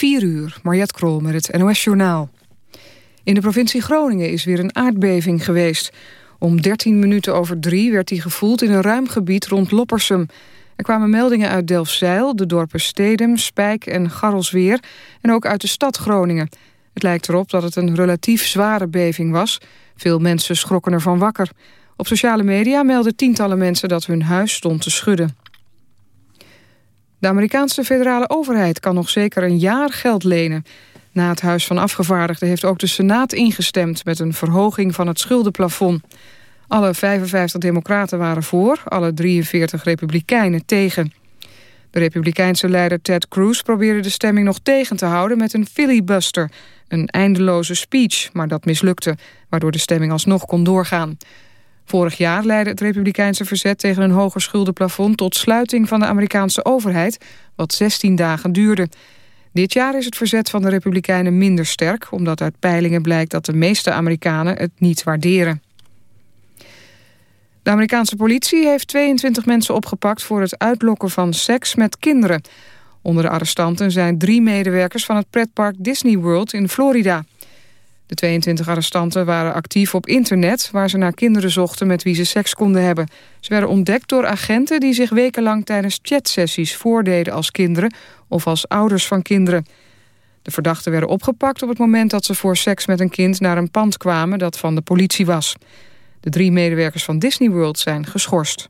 4 uur, Mariette Krol met het NOS Journaal. In de provincie Groningen is weer een aardbeving geweest. Om 13 minuten over drie werd die gevoeld in een ruim gebied rond Loppersum. Er kwamen meldingen uit Delfzijl, de dorpen Stedem, Spijk en Garrelsweer... en ook uit de stad Groningen. Het lijkt erop dat het een relatief zware beving was. Veel mensen schrokken ervan wakker. Op sociale media melden tientallen mensen dat hun huis stond te schudden. De Amerikaanse federale overheid kan nog zeker een jaar geld lenen. Na het Huis van Afgevaardigden heeft ook de Senaat ingestemd... met een verhoging van het schuldenplafond. Alle 55 democraten waren voor, alle 43 republikeinen tegen. De republikeinse leider Ted Cruz probeerde de stemming nog tegen te houden... met een filibuster, een eindeloze speech, maar dat mislukte... waardoor de stemming alsnog kon doorgaan. Vorig jaar leidde het republikeinse verzet tegen een hoger schuldenplafond... tot sluiting van de Amerikaanse overheid, wat 16 dagen duurde. Dit jaar is het verzet van de republikeinen minder sterk... omdat uit peilingen blijkt dat de meeste Amerikanen het niet waarderen. De Amerikaanse politie heeft 22 mensen opgepakt... voor het uitlokken van seks met kinderen. Onder de arrestanten zijn drie medewerkers van het pretpark Disney World in Florida... De 22 arrestanten waren actief op internet... waar ze naar kinderen zochten met wie ze seks konden hebben. Ze werden ontdekt door agenten die zich wekenlang tijdens chatsessies voordeden als kinderen... of als ouders van kinderen. De verdachten werden opgepakt op het moment dat ze voor seks met een kind... naar een pand kwamen dat van de politie was. De drie medewerkers van Disney World zijn geschorst.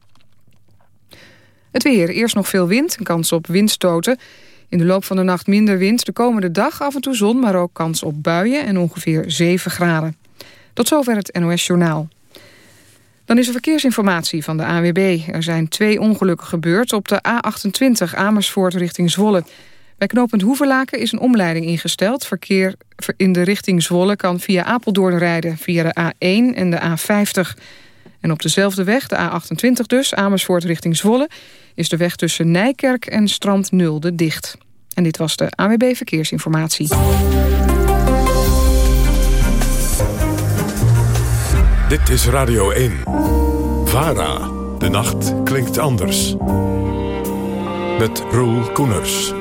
Het weer. Eerst nog veel wind, kans op windstoten... In de loop van de nacht minder wind, de komende dag af en toe zon... maar ook kans op buien en ongeveer 7 graden. Tot zover het NOS Journaal. Dan is er verkeersinformatie van de AWB. Er zijn twee ongelukken gebeurd op de A28 Amersfoort richting Zwolle. Bij knooppunt Hoeverlaken is een omleiding ingesteld. Verkeer in de richting Zwolle kan via Apeldoorn rijden... via de A1 en de A50. En op dezelfde weg, de A28 dus, Amersfoort richting Zwolle is de weg tussen Nijkerk en Strand Nulde dicht. En dit was de AWB Verkeersinformatie. Dit is Radio 1. VARA. De nacht klinkt anders. Met Roel Koeners.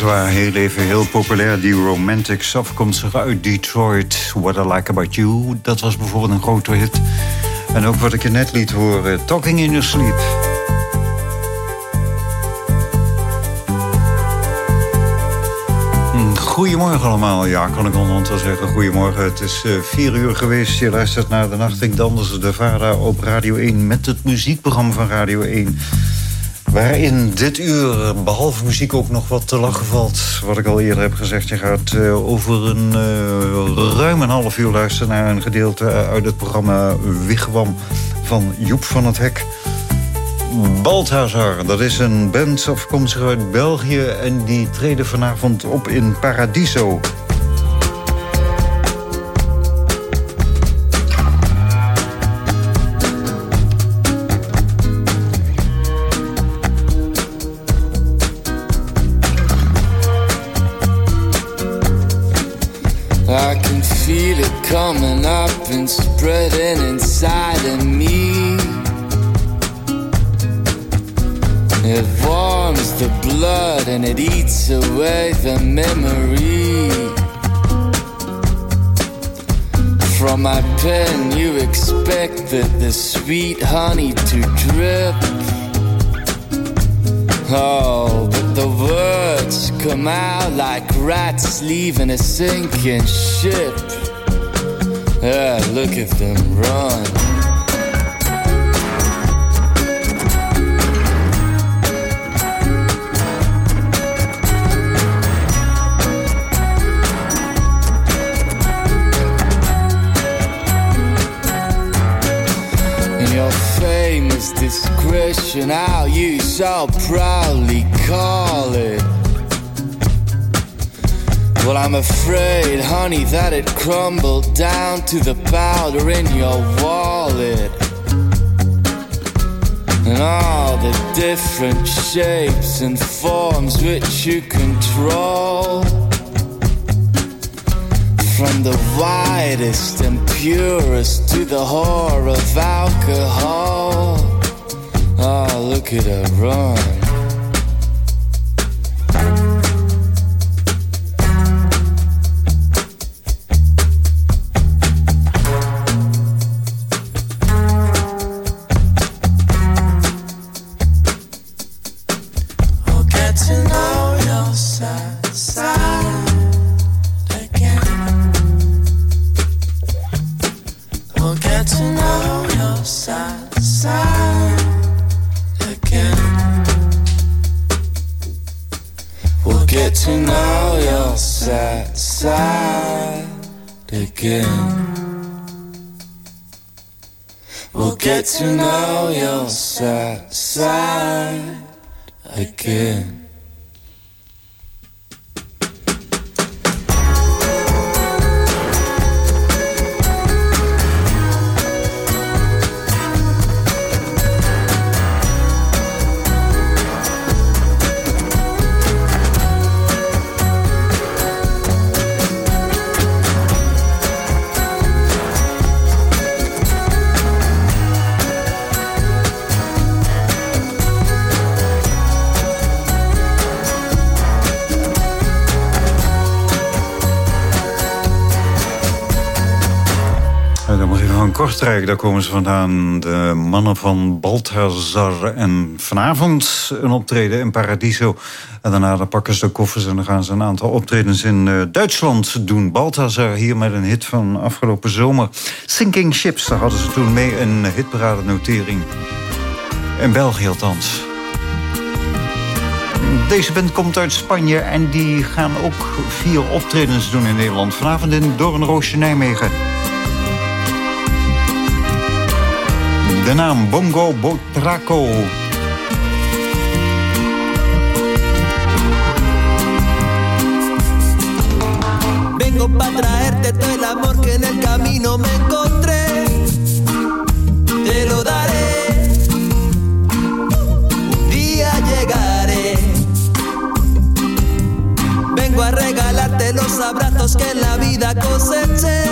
Waren heel even heel populair. Die Romantics afkomstig uit Detroit. What I Like About You. Dat was bijvoorbeeld een grote hit. En ook wat ik je net liet horen. Talking in Your Sleep. Hm, goedemorgen allemaal. Ja, kan ik onderhand zeggen. Goedemorgen. Het is uh, vier uur geweest. Je luistert naar de Nacht. Ik dan de Vara op Radio 1... met het muziekprogramma van Radio 1... Waarin dit uur, behalve muziek, ook nog wat te lachen valt. Wat ik al eerder heb gezegd, je gaat uh, over een uh, ruim een half uur luisteren... naar een gedeelte uit het programma Wigwam van Joep van het Hek. Balthazar, dat is een band afkomstig uit België... en die treden vanavond op in Paradiso... coming up and spreading inside of me. It warms the blood and it eats away the memory. From my pen, you expected the sweet honey to drip. Oh, but the words come out like rats leaving a sinking ship. Yeah, look at them run. In your famous discretion, how you so proudly call it. Well, I'm afraid, honey, that it crumbled down to the powder in your wallet. And all the different shapes and forms which you control. From the widest and purest to the horror of alcohol. Oh, look at her run. Kortrijk, daar komen ze vandaan. De mannen van Balthazar. En vanavond een optreden in Paradiso. En daarna pakken ze de koffers en dan gaan ze een aantal optredens in uh, Duitsland doen. Balthazar hier met een hit van afgelopen zomer. Sinking Ships, daar hadden ze toen mee een hitparade notering. In België althans. Deze band komt uit Spanje en die gaan ook vier optredens doen in Nederland. Vanavond in Doornroosje Nijmegen. De naam Bongo Botraco. Vengo para traerte todo el amor que en el camino me encontré. Te lo daré. Un día llegaré. Vengo a regalarte los abrazos que en la vida coseché.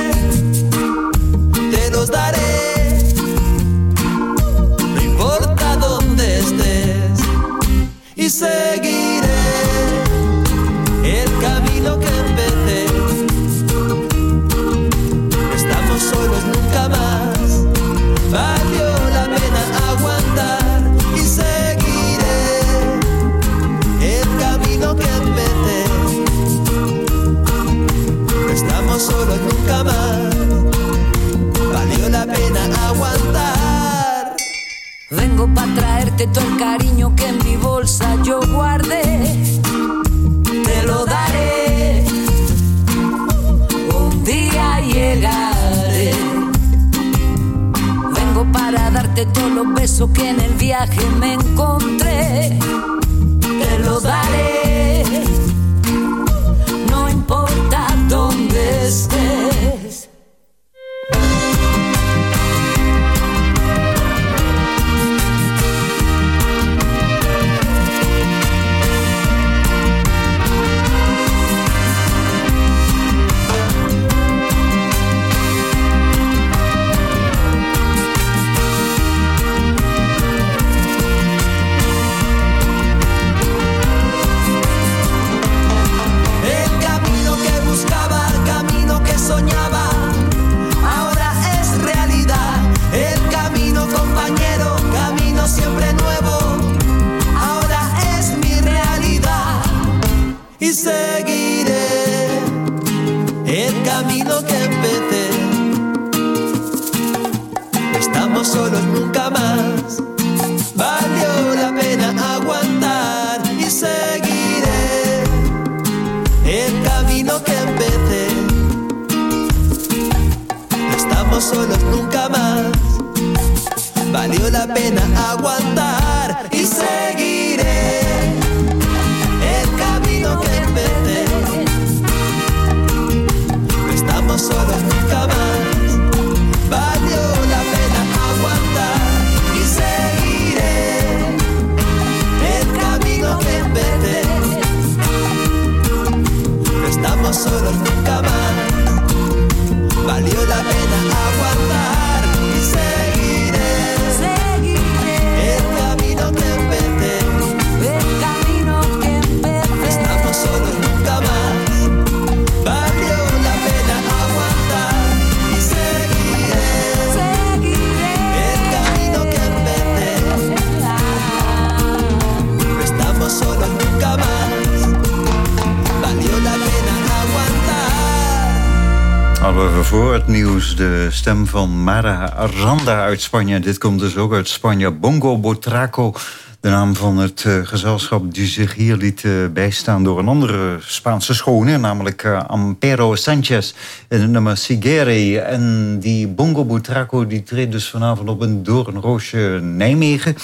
Van Mara Aranda uit Spanje. Dit komt dus ook uit Spanje. Bongo Botraco de naam van het uh, gezelschap die zich hier liet uh, bijstaan door een andere Spaanse schone, namelijk uh, Ampero Sanchez in het nummer Sigeri. En die Bongo Butraco die treedt dus vanavond op een Doornroosje Nijmegen.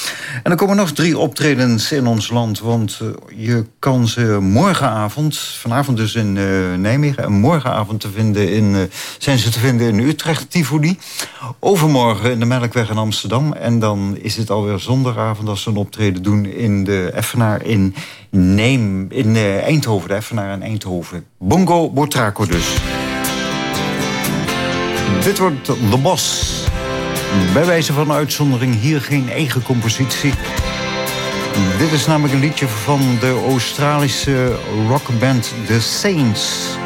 En er komen nog drie optredens in ons land, want je kan ze morgenavond, vanavond dus in Nijmegen, en morgenavond te vinden in, zijn ze te vinden in Utrecht, Tivoli. Overmorgen in de Melkweg in Amsterdam. En dan is het alweer zondagavond als ze een optreden doen in de Effenaar in, Neem, in uh, Eindhoven. De Effenaar in Eindhoven. Bongo Botraco dus. Dit wordt de Bos. Bij wijze van uitzondering hier geen eigen compositie. Dit is namelijk een liedje van de Australische rockband The Saints.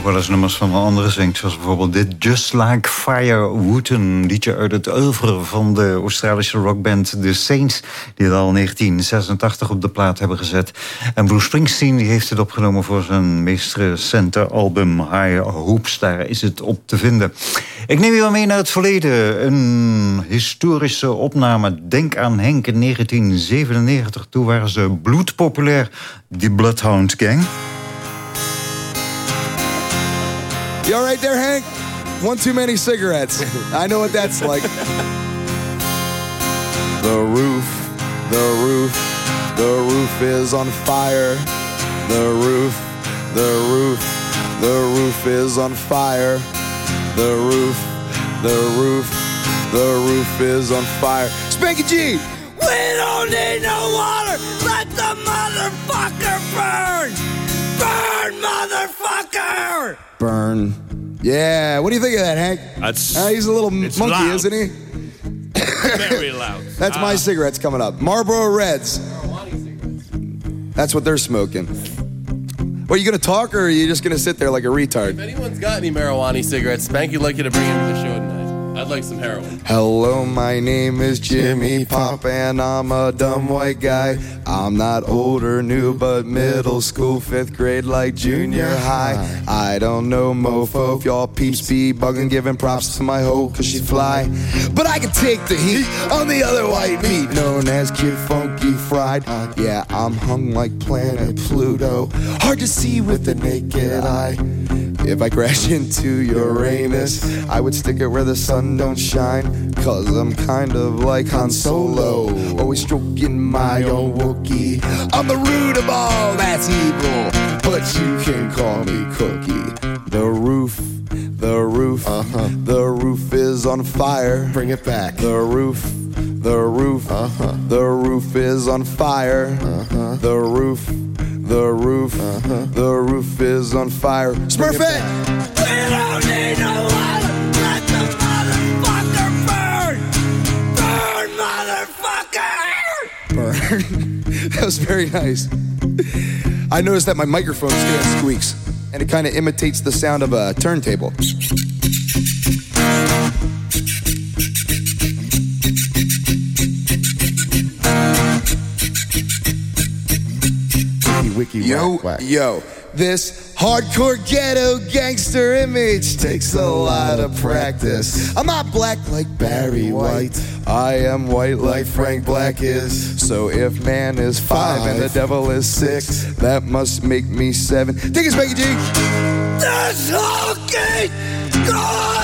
Ook wel eens nummers van anderen zingt. Zoals bijvoorbeeld dit Just Like Firewood. Een liedje uit het oeuvre van de Australische rockband The Saints... die het al 1986 op de plaat hebben gezet. En Bruce Springsteen die heeft het opgenomen voor zijn meest recente album High Hoops. Daar is het op te vinden. Ik neem je wel mee naar het verleden. Een historische opname. Denk aan Henk in 1997. Toen waren ze bloedpopulair, die Bloodhound Gang. You all right there, Hank? One too many cigarettes. I know what that's like. the roof, the roof, the roof is on fire. The roof, the roof, the roof is on fire. The roof, the roof, the roof is on fire. Spanky G! We don't need no water! Let the motherfucker burn! Burn, motherfucker! Burn. Yeah, what do you think of that, Hank? That's Uh, he's a little monkey, loud. isn't he? very loud. That's my cigarettes coming up. Marlboro Reds. That's what they're smoking. Well, you gonna talk or are you just gonna sit there like a retard? If anyone's got any marijuana cigarettes, Spanky would like you to bring them to the show tonight. I'd like some heroin. Hello, my name is Jimmy Pop, and I'm a dumb white guy. I'm not old or new, but middle school, fifth grade, like junior high. I don't know, mofo, if y'all peeps be bugging, giving props to my hoe, cause she fly. But I can take the heat on the other white meat, known as Kid Funky Fried. Yeah, I'm hung like planet Pluto, hard to see with the naked eye. If I crash into Uranus, I would stick it where the sun don't shine. Cause I'm kind of like Han Solo, always stroking my own Wookie. I'm the root of all that's evil, but you can call me Cookie. The roof, the roof, uh-huh. the roof is on fire. Bring it back. The roof, the roof, uh-huh. the roof is on fire. Uh-huh. The roof, the roof, the roof is on fire. Smurfette! We don't need no water! That was very nice. I noticed that my microphone stand squeaks, and it kind of imitates the sound of a turntable. Wiki Yo, whack, whack. yo, this hardcore ghetto gangster image takes a lot of practice. I'm not black like Barry White. I am white like Frank Black is. So if man is five, and the devil is six, that must make me seven. Take us, Becky G. This whole gate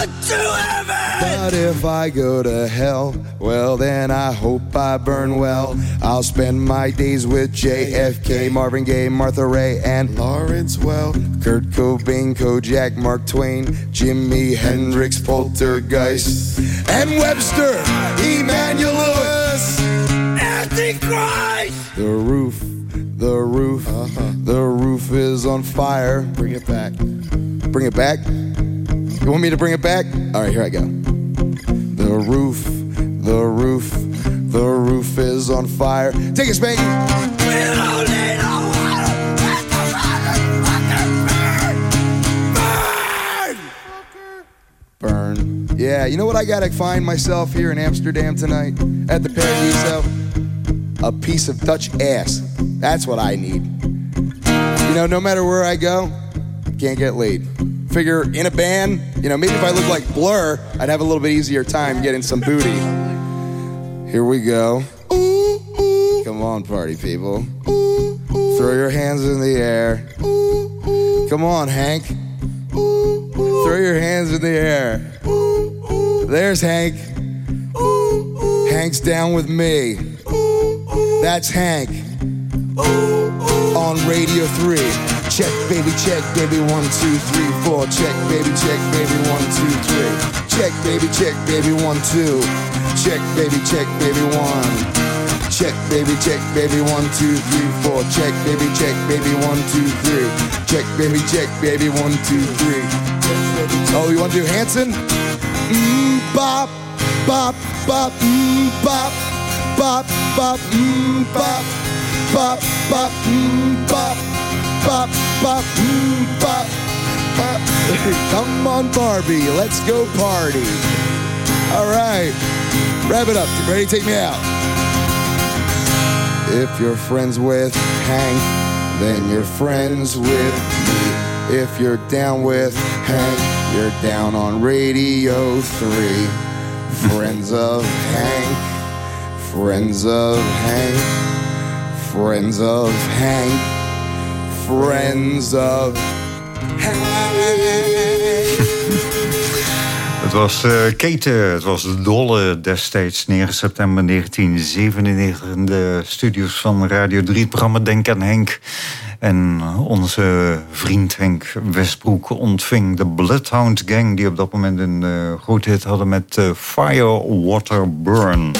going to heaven! But if I go to hell, well then I hope I burn well. I'll spend my days with JFK, Marvin Gaye, Martha Ray, and Lawrence Well. Kurt Cobain, Kojak, Mark Twain, Jimi Hendrix, Poltergeist, and Webster, Emmanuel Lewis. Antichrist! The roof, the roof, uh-huh. the roof is on fire. Bring it back. Bring it back? You want me to bring it back? All right, here I go. The roof, the roof, the roof is on fire. Take it, Spanky. We don't need no water! Let the motherfucker burn! Burn! Burn. Yeah, you know what I gotta find myself here in Amsterdam tonight at the Paradiso? A piece of Dutch ass. That's what I need. You know, no matter where I go, I can't get laid. Figure in a band, you know, maybe if I look like Blur, I'd have a little bit easier time getting some booty. Here we go. Come on, party people. Throw your hands in the air. Come on, Hank. Throw your hands in the air. There's Hank. Hank's down with me. That's Hank. On Radio 3. Check, baby, check, baby, one, two, three, four. Check, baby, check, baby, one, two, three. Check, baby, check, baby, one, two. Check, baby, check, baby, one. Check, baby, check, baby, one, two, three, four. Check, baby, check, baby, one, two, three. Check, baby, check, baby, one, two, three. Oh, you want to do Hanson? Mmm, bop, bop, bop, mmm, bop, bop, bop, mmm, bop, bop, bop, mmm, bop, bop, bop, mmm, bop, Come on, Barbie, let's go party. All right, wrap it up. Ready? Take me out. If you're friends with Hank, then you're friends with me. If you're down with Hank, you're down on Radio 3. Friends of Hank, friends of Hank, friends of Hank, friends of Het was uh, Keten, het was Dolle destijds, 9 september 1997... in de studios van Radio 3, het programma Denk aan Henk. En onze vriend Henk Westbroek ontving de Bloodhound Gang... die op dat moment een uh, hit hadden met uh, Fire, Water, Burn.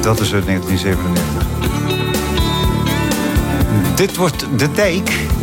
Dat is uit 1997. Dit wordt De Dijk...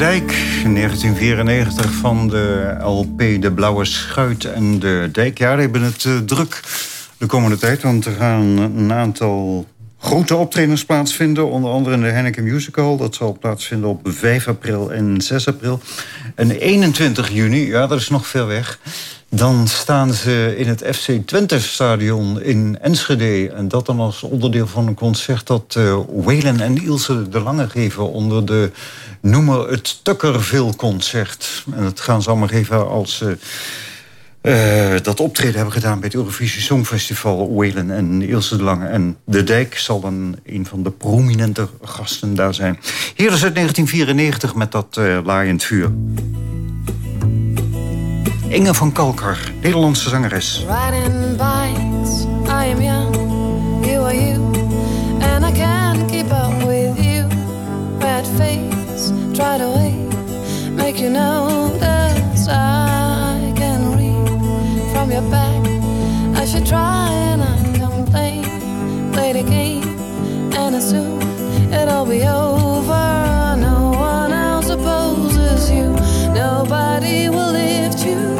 Dijk, 1994 van de LP De Blauwe Schuit en De Dijk. Ja, die hebben het uh, druk de komende tijd, want er gaan een aantal grote optredens plaatsvinden. Onder andere in de Henneke Musical. Dat zal plaatsvinden op 5 april en 6 april. En 21 juni, ja, dat is nog ver weg... Dan staan ze in het FC Twente-stadion in Enschede. En dat dan als onderdeel van een concert dat uh, Whalen en Ilse de Lange geven... onder de noemer het Tukkerville-concert. En dat gaan ze allemaal geven als ze uh, dat optreden hebben gedaan... bij het Eurovisie Songfestival. Whalen en Ilse de Lange. En De Dijk zal dan een van de prominente gasten daar zijn. Hier is het 1994 met dat uh, laaiend vuur. Inge van Kalkar, Nederlandse zangeres. Riding bikes, I am young, you are you, and I can't keep up with you. Red face, try to wait, make you notice I can read from your back. I should try and I complain, play the game, and assume it'll be over. No one else opposes you, nobody will lift you.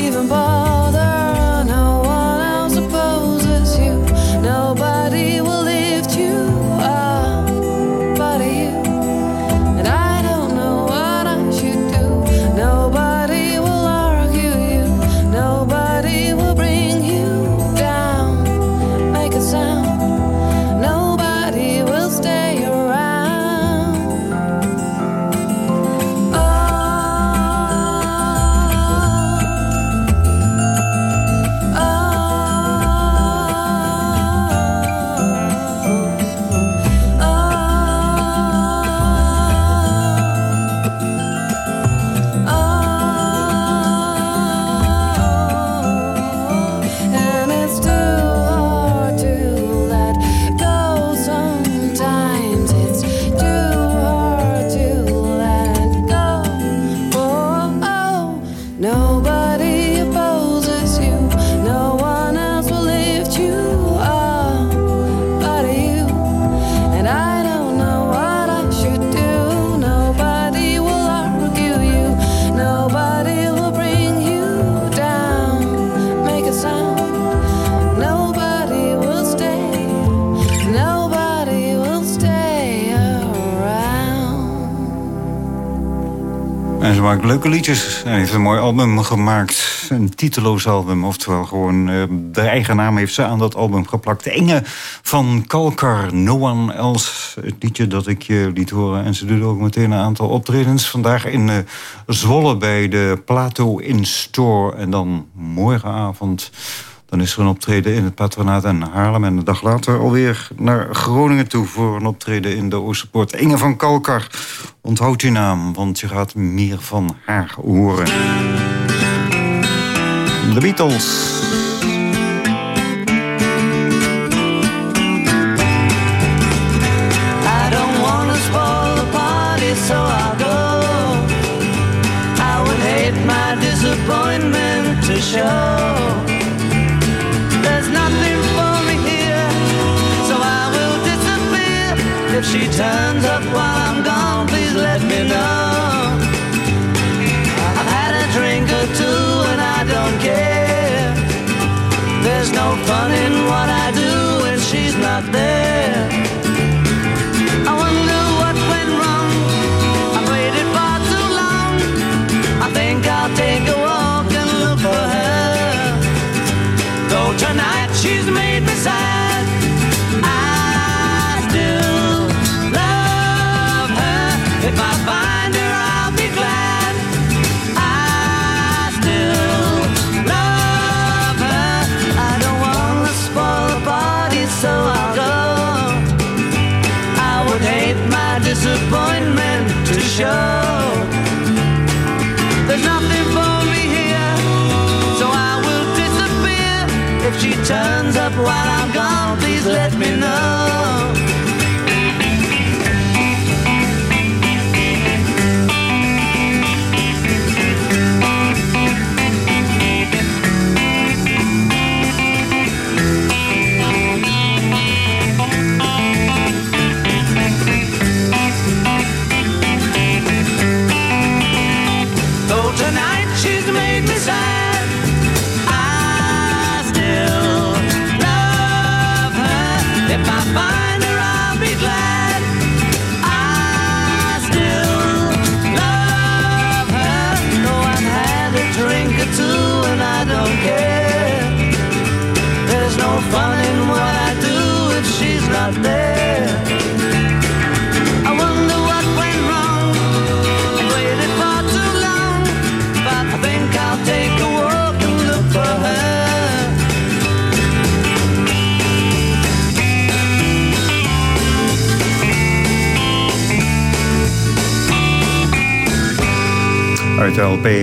even bother. No leuke liedjes. Hij heeft een mooi album gemaakt. Een titeloos album. Oftewel gewoon uh, de eigen naam heeft ze aan dat album geplakt. Inge van Kalkar, No One Else. Het liedje dat ik je liet horen. En ze doet ook meteen een aantal optredens. Vandaag in uh, Zwolle bij de Plato in Store. En dan morgenavond... Dan is er een optreden in het patronaat in Haarlem. En een dag later alweer naar Groningen toe... voor een optreden in de Oosterpoort. Inge van Kalkar, onthoud je naam... want je gaat meer van haar horen. De Beatles. I turns up while I'm gone, please let me know. I've had a drink or two and I don't care. There's no fun in what I do when she's not there. 짠.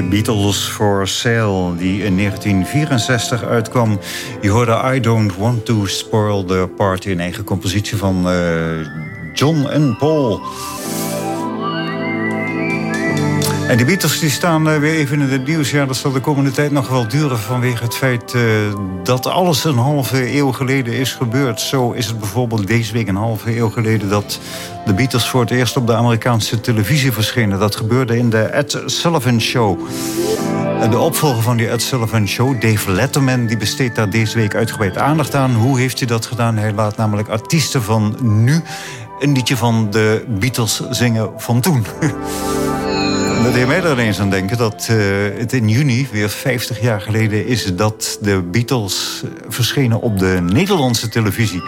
De Beatles for Sale, die in 1964 uitkwam. Je hoorde I Don't Want To Spoil The Party, een eigen compositie van eh, John en Paul. En die Beatles die staan eh, weer even in het nieuws. Ja, dat zal de komende tijd nog wel duren vanwege het feit eh, dat alles een halve eeuw geleden is gebeurd. Zo is het bijvoorbeeld deze week een halve eeuw geleden dat de Beatles voor het eerst op de Amerikaanse televisie verschenen. Dat gebeurde in de Ed Sullivan Show. De opvolger van die Ed Sullivan Show, Dave Letterman, die besteedt daar deze week uitgebreid aandacht aan. Hoe heeft hij dat gedaan? Hij laat namelijk artiesten van nu een liedje van de Beatles zingen van toen. Dat deed mij er ineens aan denken dat eh, het in juni, weer 50 jaar geleden... is dat de Beatles verschenen op de Nederlandse televisie.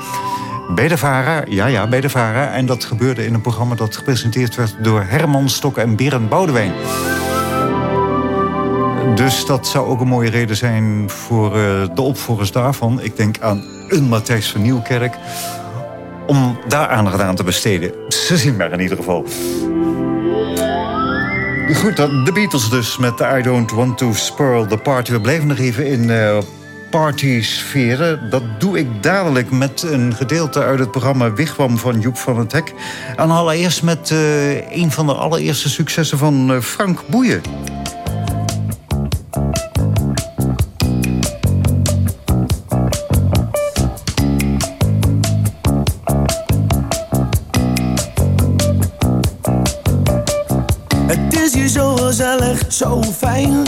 Bij de VARA, ja ja, bij de VARA. En dat gebeurde in een programma dat gepresenteerd werd... door Herman Stok en Berend Boudewijn. Dus dat zou ook een mooie reden zijn voor eh, de opvolgers daarvan. Ik denk aan een Matthijs van Nieuwkerk... om daar aandacht aan te besteden. Ze zien maar in ieder geval. Goed, de Beatles dus met I Don't Want To Spoil The Party. We blijven nog even in uh, party-sferen. Dat doe ik dadelijk met een gedeelte uit het programma Wigwam van Joep van het Hek. En allereerst met uh, een van de allereerste successen van uh, Frank Boeien. gezellig, zo fijn.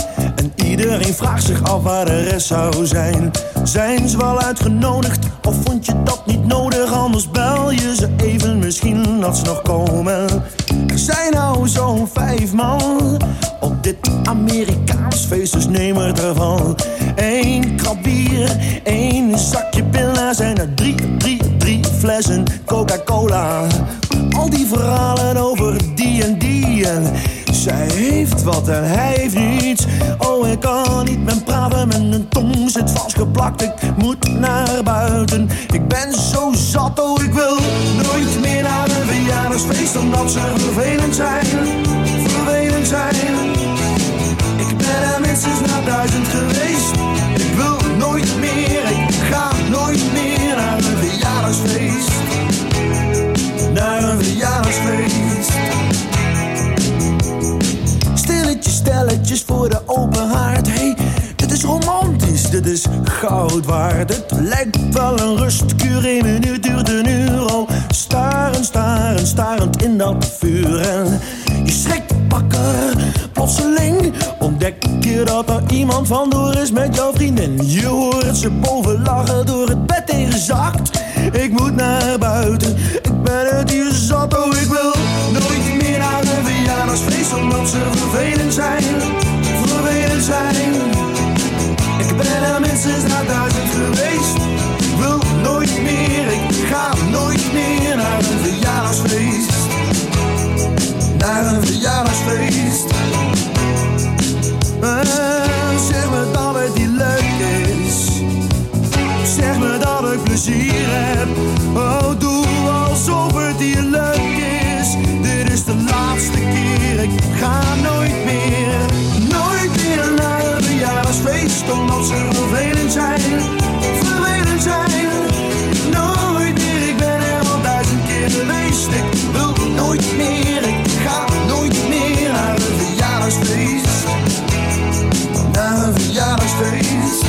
En iedereen vraagt zich af waar de rest zou zijn. Zijn ze wel uitgenodigd, of vond je dat niet nodig? Anders bel je ze even, misschien dat ze nog komen. Er zijn nou zo'n vijf man op dit Amerikaans feest, dus neem het ervan. Eén krab bier, één zakje pilla, zijn er drie, drie, drie flessen Coca-Cola. Al die verhalen over die en die en... Zij heeft wat en hij heeft niets. Oh, ik kan niet met praten, mijn tong zit vastgeplakt. Ik moet naar buiten. Ik ben zo zat, oh, ik wil nooit meer naar een verjaardagsfeest. Omdat ze vervelend zijn, vervelend zijn. Ik ben er minstens naar duizend geweest. Ik wil nooit meer, ik ga nooit meer naar een verjaardagsfeest. Naar een verjaardagsfeest. Stelletjes voor de open haard. Hey, dit is romantisch, dit is goud waard. Het lijkt wel een rustkuur, één minuut duurt een uur al. Starend, starend, starend in dat vuur. En je schrikt wakker, plotseling ontdek je dat er iemand vandoor is met jouw vriendin. Je hoort ze boven lachen, door het bed tegenzakt. Ik moet naar buiten, ik ben het hier zat, oh ik wil nooit verjaardagsfeest omdat ze vervelend zijn, vervelend zijn. Ik ben er minstens naar duizend geweest. Wil nooit meer, ik ga nooit meer naar een verjaardagsfeest. Naar een verjaardagsfeest. Uh, zeg me dat het niet leuk is. Zeg me dat ik plezier heb. Oh, doe alsof het leuk is. juist omdat ze vervelend zijn, vervelend zijn. Nooit meer, ik ben er al duizend keer geweest. Ik wil nooit meer, ik ga nooit meer naar een verjaardagsfeest. Naar een verjaardagsfeest.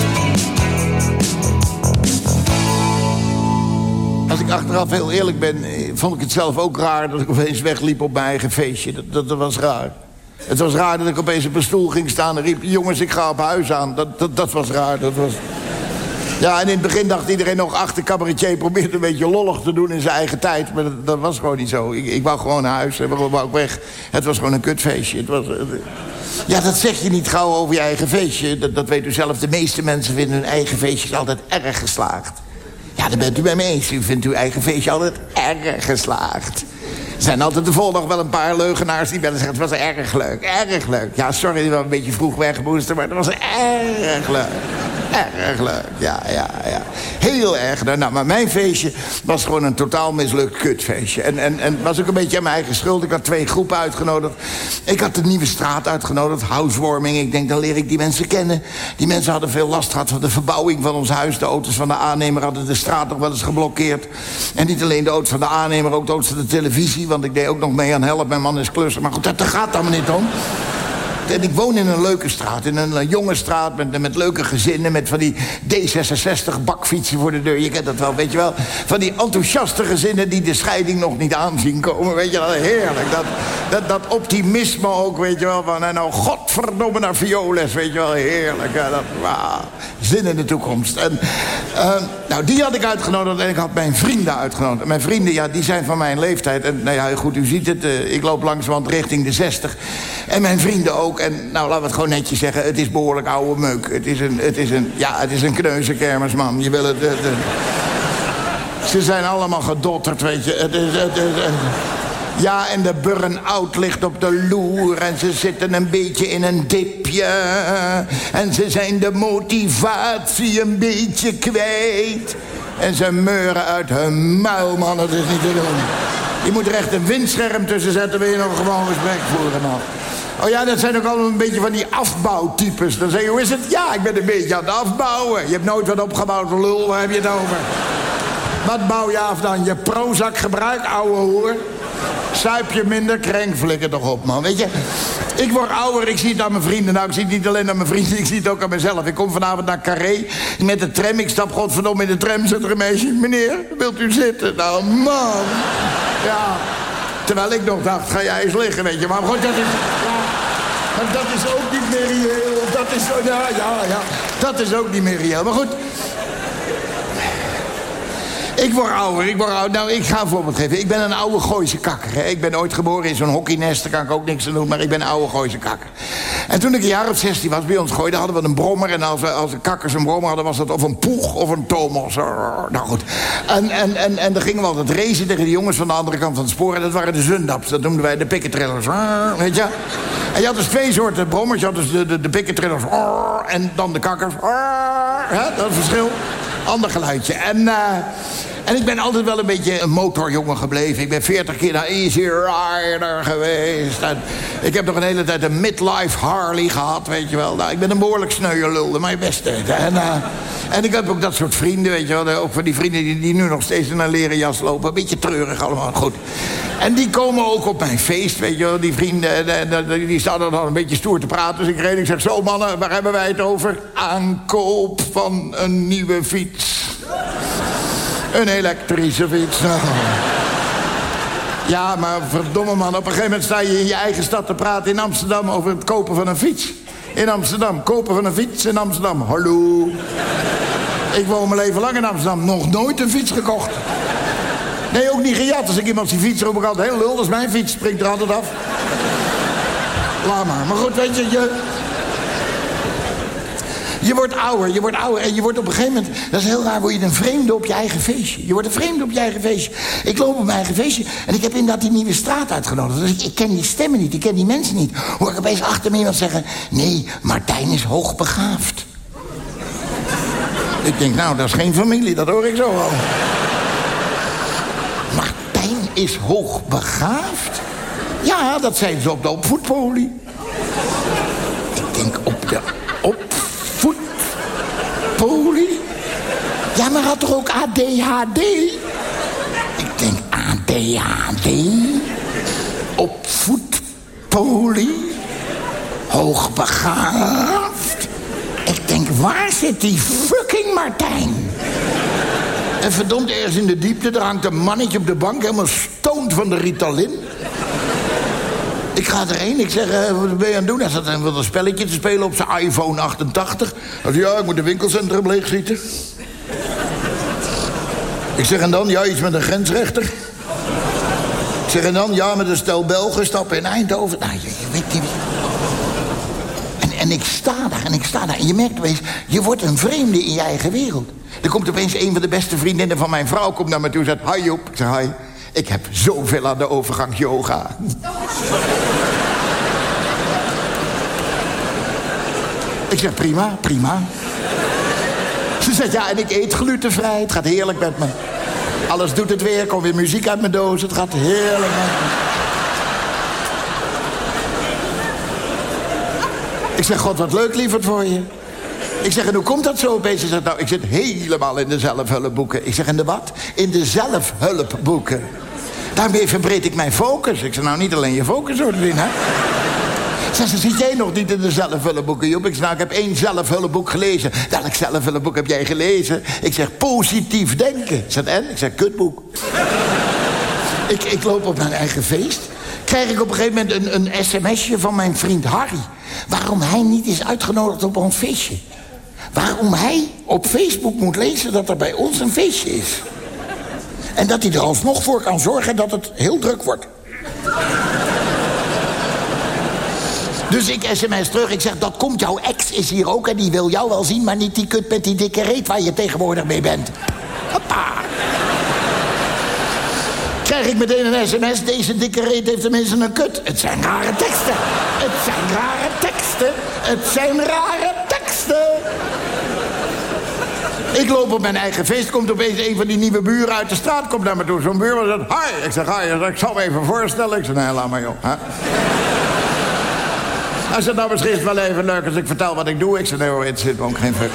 Als ik achteraf heel eerlijk ben, eh, vond ik het zelf ook raar dat ik opeens wegliep op mijn eigen feestje. dat, dat was raar. Het was raar dat ik opeens op een stoel ging staan en riep... jongens, ik ga op huis aan. Dat, dat, was raar. Dat was... Ja, en in het begin dacht iedereen nog... ach, de cabaretier probeert een beetje lollig te doen in zijn eigen tijd. Maar dat, was gewoon niet zo. Ik, ik wou gewoon naar huis en we wou ik weg. Het was gewoon een kutfeestje. Het was... eh, ja, dat zeg je niet gauw over je eigen feestje. Dat, dat weet u zelf. De meeste mensen vinden hun eigen feestjes altijd erg geslaagd. Ja, daar bent u bij me eens. U vindt uw eigen feestje altijd erg geslaagd. Er zijn altijd de dag wel een paar leugenaars die willen zeggen... het was erg leuk, erg leuk. Ja, sorry, die was een beetje vroeg weg moesten... maar het was erg leuk. Erg leuk, ja, ja, ja. Heel erg. leuk. Nou, maar mijn feestje was gewoon een totaal mislukt kutfeestje. En, en, en was ook een beetje aan mijn eigen schuld. Ik had twee groepen uitgenodigd. Ik had de Nieuwe Straat uitgenodigd, housewarming. Ik denk, dan leer ik die mensen kennen. Die mensen hadden veel last gehad van de verbouwing van ons huis. De auto's van de aannemer hadden de straat nog wel eens geblokkeerd. En niet alleen de auto's van de aannemer, ook de auto's van de televisie. Want ik deed ook nog mee aan help. Mijn man is klusser. Maar goed, dat, gaat allemaal niet om. En ik woon in een leuke straat, in een eh, jonge straat met, met leuke gezinnen... met van die D66 bakfietsen voor de deur. Je kent dat wel, weet je wel. Van die enthousiaste gezinnen die de scheiding nog niet aanzien komen. Weet je wel, heerlijk. Dat, dat, dat optimisme ook, weet je wel. Van, nou, godverdomme naar violes, weet je wel, heerlijk. Dat, wauw, zin in de toekomst. En, eh, nou, die had ik uitgenodigd en ik had mijn vrienden uitgenodigd. Mijn vrienden, ja, die zijn van mijn leeftijd. En nou ja, goed, u ziet het, eh, ik loop langzamerhand richting de 60. En mijn vrienden ook. En nou, we het gewoon netjes zeggen. Het is behoorlijk oude meuk. Het is een, het is een, ja, het is een kneuzenkermis, man. Je wil het... Ze zijn allemaal gedotterd, weet je. Het is... Het, ja, en de burn-out ligt op de loer en ze zitten een beetje in een dipje. En ze zijn de motivatie een beetje kwijt. En ze meuren uit hun muil, man, het is niet te doen. Je moet er echt een windscherm tussen zetten, wil je nog gewoon gesprek voeren, man. Oh ja, dat zijn ook allemaal een beetje van die afbouwtypes. Dan zeg je, hoe is het? Ja, ik ben een beetje aan het afbouwen. Je hebt nooit wat opgebouwd, lul, waar heb je het over? Wat bouw je af dan? Je Prozac gebruik, ouwe hoer? Suip je minder, krenk, flikker toch op, man. Weet je, ik word ouder, ik zie het aan mijn vrienden. Nou, ik zie het niet alleen aan mijn vrienden, ik zie het ook aan mezelf. Ik kom vanavond naar Carré met de tram. Ik stap godverdomme in de tram, zit er een meisje. Meneer, wilt u zitten? Nou, man. Ja. Terwijl ik nog dacht, ga jij eens liggen, weet je. Maar goed, dat is... Maar dat is ook niet meer reëel. Dat is... Ja, ja, ja. Dat is ook niet meer reëel. Maar goed, ik word ouder, ik word ouder. Nou, ik ga een voorbeeld geven. Ik ben een oude Gooise kakker. Ik ben ooit geboren in zo'n hockeynest, daar kan ik ook niks aan doen... maar ik ben een oude Gooise kakker. En toen ik een jaar of 16 was, bij ons gooide, hadden we een brommer... en als, als de kakkers een brommer hadden, was dat of een poeg of een Thomas. Nou goed. En, en, en, en dan gingen we altijd racen tegen de jongens van de andere kant van het spoor... en dat waren de zundaps, dat noemden wij de pikketrillers. Weet je? En je had dus twee soorten brommers. Je had dus de, de, de pikketrillers en dan de kakkers. Dat is verschil. Ander geluidje. En... eh, en ik ben altijd wel een beetje een motorjongen gebleven. Ik ben 40 keer naar Easy Rider geweest. En ik heb nog een hele tijd een midlife Harley gehad, weet je wel. Nou, ik ben een behoorlijk sneuwe lul, dat mijn beste. En, eh, en ik heb ook dat soort vrienden, weet je wel. Ook van die vrienden die, die nu nog steeds in een leren jas lopen. Een beetje treurig allemaal, goed. En die komen ook op mijn feest, weet je wel. Die vrienden, en, en, en, die staan dan een beetje stoer te praten. Dus ik reed, ik zeg, zo mannen, waar hebben wij het over? Aankoop van een nieuwe fiets. Een elektrische fiets. Ja, maar verdomme man, op een gegeven moment sta je in je eigen stad te praten in Amsterdam over het kopen van een fiets. In Amsterdam, kopen van een fiets in Amsterdam. Hallo. Ik woon mijn leven lang in Amsterdam, nog nooit een fiets gekocht. Nee, ook niet gejat. Als ik iemand die fiets roep ik heel lul, dat is mijn fiets, springt er altijd af. Laat maar. Maar goed, weet je, je, je wordt ouder, je wordt ouder en je wordt op een gegeven moment... dat is heel raar, word je een vreemde op je eigen feestje. Je wordt een vreemde op je eigen feestje. Ik loop op mijn eigen feestje en ik heb inderdaad die nieuwe straat uitgenodigd. Dus ik, ik ken die stemmen niet, ik ken die mensen niet. Hoor ik opeens achter me iemand zeggen... nee, Martijn is hoogbegaafd. ik denk, nou, dat is geen familie, dat hoor ik zo al. Martijn is hoogbegaafd? Ja, dat zijn ze op de opvoedpolie. Ik denk, op de opvoedpolie? Ja, maar had toch ook ADHD? Ik denk, ADHD? Opvoedpolie? Hoogbegaafd? Ik denk, waar zit die fucking Martijn? En verdomd, ergens in de diepte, daar hangt een mannetje op de bank... helemaal stoont van de Ritalin. Ik ga erheen, ik zeg, eh, wat ben je aan het doen? Hij zat een, spelletje te spelen op zijn iPhone 88. Hij zei, ja, ik moet de winkelcentrum leegzieten. Ik zeg, en dan? Ja, iets met een grensrechter. Ik zeg, en dan? Ja, met een stel Belgen stappen in Eindhoven. Nou, je, je weet niet... En, en ik sta daar, en ik sta daar. En je merkt opeens, je wordt een vreemde in je eigen wereld. Er komt opeens een van de beste vriendinnen van mijn vrouw... komt naar me toe en zegt, hi Joep. Ik zeg, hi. Ik heb zoveel aan de overgang yoga. ik zeg, prima, prima. Ze zegt, ja, en ik eet glutenvrij. Het gaat heerlijk met me. Alles doet het weer, komt weer muziek uit mijn doos. Het gaat heerlijk met me. Ik zeg, god, wat leuk, lieverd, voor je. Ik zeg, en hoe komt dat zo opeens? Ze zegt, nou, ik zit helemaal in de zelfhulpboeken. Ik zeg, in de wat? In de zelfhulpboeken. Daarmee verbreed ik mijn focus. Ik zeg, nou, niet alleen je focus hoor te zien, hè? Zeg ze, zit jij nog niet in de zelfhulpboeken, Joep? Ik zeg, nou, ik heb één zelfhulpboek gelezen. Welk zelfhulpboek heb jij gelezen? Ik zeg, positief denken. Ze zegt, en? Ik zeg, kutboek. ik, ik loop op mijn eigen feest. Krijg ik op een gegeven moment een, een sms'je van mijn vriend Harry. Waarom hij niet is uitgenodigd op ons feestje. Waarom hij op Facebook moet lezen dat er bij ons een feestje is. En dat hij er alsnog voor kan zorgen dat het heel druk wordt. Dus ik sms terug, ik zeg, dat komt, jouw ex is hier ook... en die wil jou wel zien, maar niet die kut met die dikke reet... waar je tegenwoordig mee bent. Hoppa. Krijg ik meteen een sms, deze dikke reet heeft tenminste een kut. Het zijn rare teksten. Het zijn rare teksten. Het zijn rare teksten. Ik loop op mijn eigen feest, komt opeens een van die nieuwe buren uit de straat... komt naar me toe, zo'n buurman zegt, hi. Ik zeg, hi. Ik zal me even voorstellen. Ik zeg, nee, laat maar joh. Hè? Hij zegt, nou, misschien is het wel even leuk als ik vertel wat ik doe. Ik zeg, nee hoor, het zit me ook geen fuck.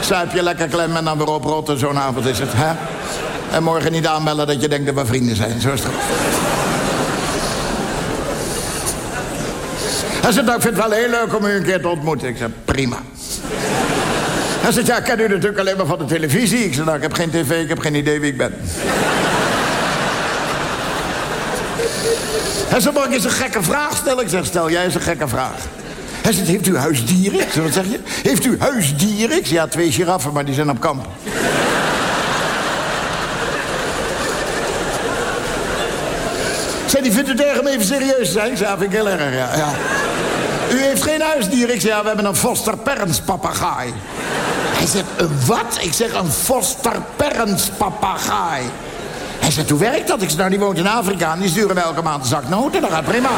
Zuip je lekker klem en dan weer oprotten. Zo'n avond is het, hè? En morgen niet aanbellen dat je denkt dat we vrienden zijn. Zo is het. Hij zegt, nou, ik vind het wel heel leuk om u een keer te ontmoeten. Ik zeg, prima. Hij zegt, ja, ik ken u natuurlijk alleen maar van de televisie. Ik zeg, nou, ik heb geen tv, ik heb geen idee wie ik ben. Hij zegt, mag ik eens een gekke vraag stellen? Ik zeg, stel jij eens een gekke vraag. Hij zegt, heeft u huisdieren? Zeg, wat zeg je? Heeft u huisdieren? Ik zeg, ja, twee giraffen, maar die zijn op kamp. Zei, die vindt u erg om even serieus te zijn? Ik zeg, ja, vind ik heel erg, ja. ja. U heeft geen huisdier? Ik zeg, ja, we hebben een Foster papegaai. Hij zegt, een wat? Ik zeg, een Foster Perns papegaai. Hij zegt, hoe werkt dat? Ik zeg, nou, die woont in Afrika en die sturen mij elke maand een zak noten. Dat gaat prima.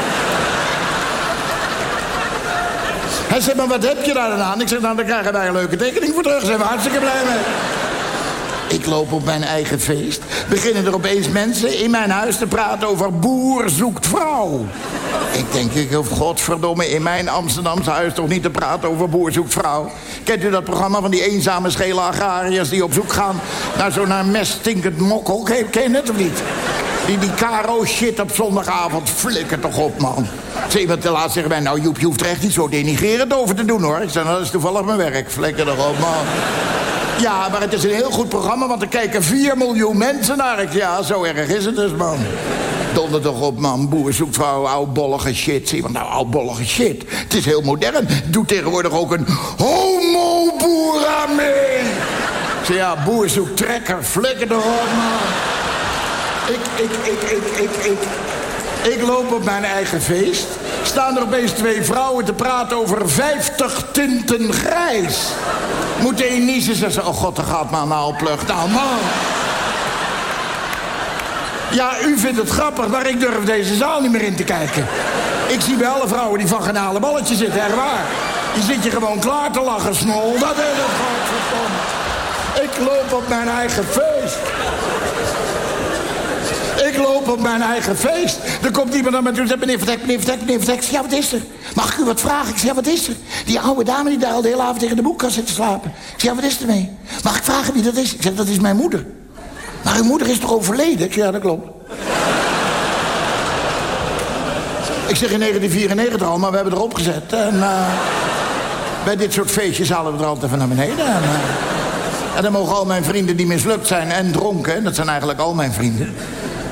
Hij zegt, maar wat heb je daar dan aan? Ik zeg, nou, dan krijgen wij een leuke tekening voor terug. Zijn we hartstikke blij mee. Ik loop op mijn eigen feest. Beginnen er opeens mensen in mijn huis te praten over boer zoekt vrouw. Ik denk, ik hoef godverdomme in mijn Amsterdamse huis toch niet te praten over boer zoekt vrouw. Kent u dat programma van die eenzame schele agrariërs die op zoek gaan naar zo'n naar mes stinkend mokkel? Ken, je het of niet? Die, die Caro shit op zondagavond. Flikker toch op, man. Ze iemand te laat zeggen mij, nou Joep, je hoeft er echt niet zo denigrerend over te doen, hoor. Ik zeg, nou, dat is toevallig mijn werk. Flikker toch op, man. Ja, maar het is een heel goed programma, want er kijken 4 miljoen mensen naar. Ik, ja, zo erg is het dus, man. Donder toch op, man. Boer zoekt vrouw, oudbollige shit. Zie je, nou, oudbollige shit. Het is heel modern. Doet tegenwoordig ook een homo-boer aan mee. Zeg, ja, boer zoekt trekker. Flikker erop, man. Ik, ik, ik, ik, ik, ik... Ik loop op mijn eigen feest. Staan er opeens twee vrouwen te praten over 50 tinten grijs. Moet de een niezen zeggen, oh god, er gaat maar nou plug. Nou man. Ja, u vindt het grappig, maar ik durf deze zaal niet meer in te kijken. Ik zie bij alle vrouwen die van genale balletjes zitten, echt waar. Die zit je gewoon klaar te lachen, snol. Dat is het, godverdomme. Ik loop op mijn eigen feest. Ik loop op mijn eigen feest. Er komt iemand naar me toe en zegt, meneer Verdek, meneer Verdek, meneer zeg, ja, wat is er? Mag ik u wat vragen? Ik zeg, ja, wat is er? Die oude dame die daar al de hele avond tegen de boekkast zit te slapen. Ik zeg, ja, wat is er mee? Mag ik vragen wie dat is? Ik zeg, dat is mijn moeder. Maar uw moeder is toch overleden? Ja, dat klopt. Ik zeg in 1994 al, maar we hebben erop gezet. En uh, bij dit soort feestjes halen we er altijd even naar beneden. En, uh, En dan mogen al mijn vrienden die mislukt zijn en dronken... en dat zijn eigenlijk al mijn vrienden...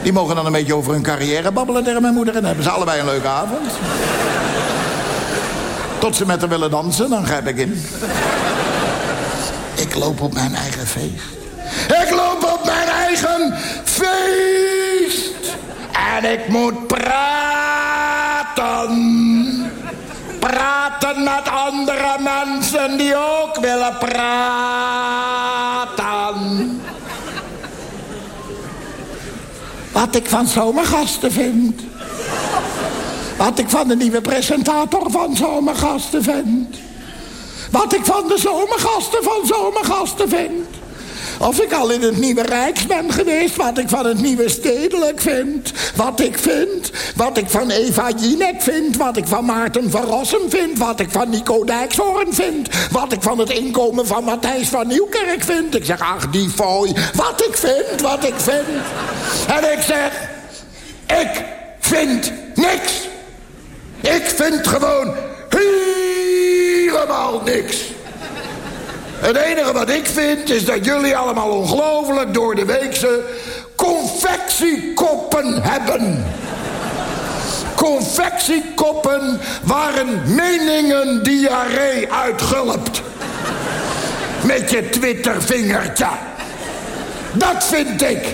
die mogen dan een beetje over hun carrière babbelen tegen mijn moeder... en dan hebben ze allebei een leuke avond. Tot ze met haar willen dansen, dan grijp ik in. Ik loop op mijn eigen feest. Ik loop op mijn eigen feest. En ik moet praten. Praten met andere mensen die ook willen praten. Wat ik van zomergasten vind. Wat ik van de nieuwe presentator van zomergasten vind. Wat ik van de zomergasten van zomergasten vind. Of ik al in het Nieuwe Rijks ben geweest. Wat ik van het Nieuwe Stedelijk vind. Wat ik vind. Wat ik van Eva Jinek vind. Wat ik van Maarten van Rossum vind. Wat ik van Nico Dijkshoorn vind. Wat ik van het inkomen van Matthijs van Nieuwkerk vind. Ik zeg, ach die fooi. Wat ik vind, wat ik vind. En ik zeg, ik vind niks. Ik vind gewoon helemaal niks. Het enige wat ik vind is dat jullie allemaal ongelooflijk door de weekse confectiekoppen hebben. Confectiekoppen waren meningen diarree uitgulpt. Met je Twittervingertje. Dat vind ik.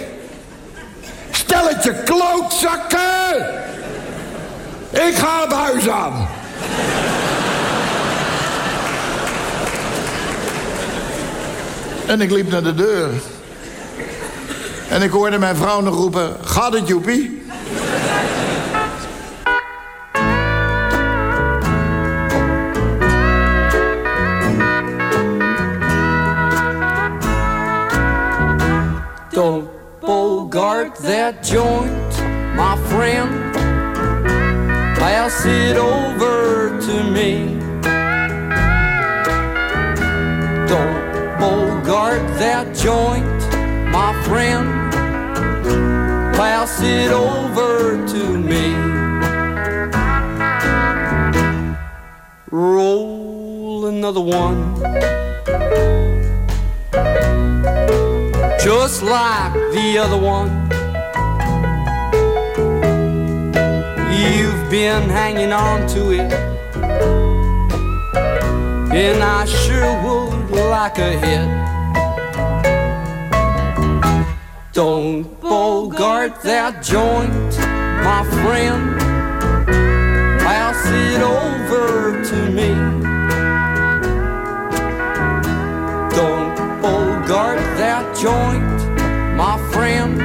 Stelletje klootzakken. Ik ga het huis aan. En ik liep naar de deur. En ik hoorde mijn vrouw nog roepen... Gaat het, Joepie? Don't that joint, one. Just like the other one. You've been hanging on to it. And I sure would like a hit. Don't bogart that joint, my friend. Pass it over bogart that joint, my friend.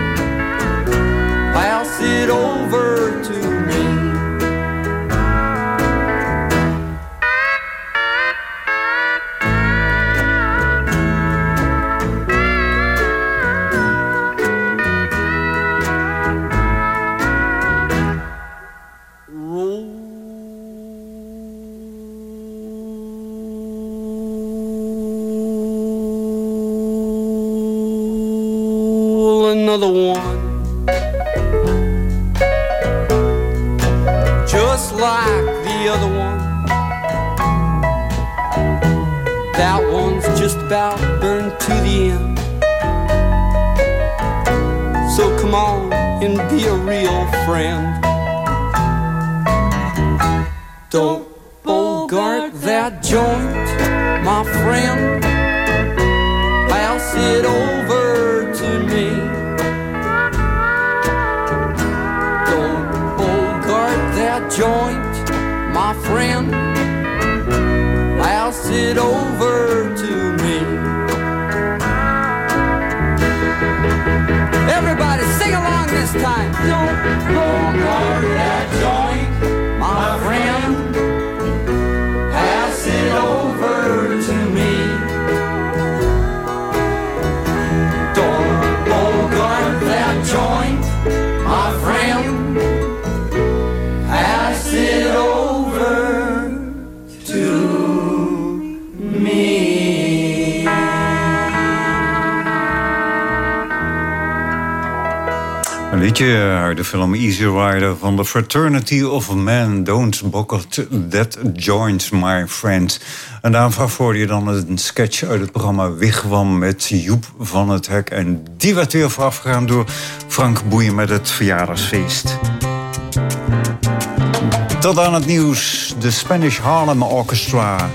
Pass it over burned to the end. So come on and be a real friend. Don't bogart that joint, my friend. Pass it over to me. Don't bogart that joint, my friend. Pass it over Everybody sing along this time. Don't bogart that uit de film Easy Rider van The Fraternity of Man. Don't bucket that joins my friend. En daarvan hoorde je dan een sketch uit het programma Wigwam met Joep van het Hek. En die werd weer voorafgegaan door Frank Boeien met het verjaardagsfeest. Tot aan het nieuws, de Spanish Harlem Orchestra...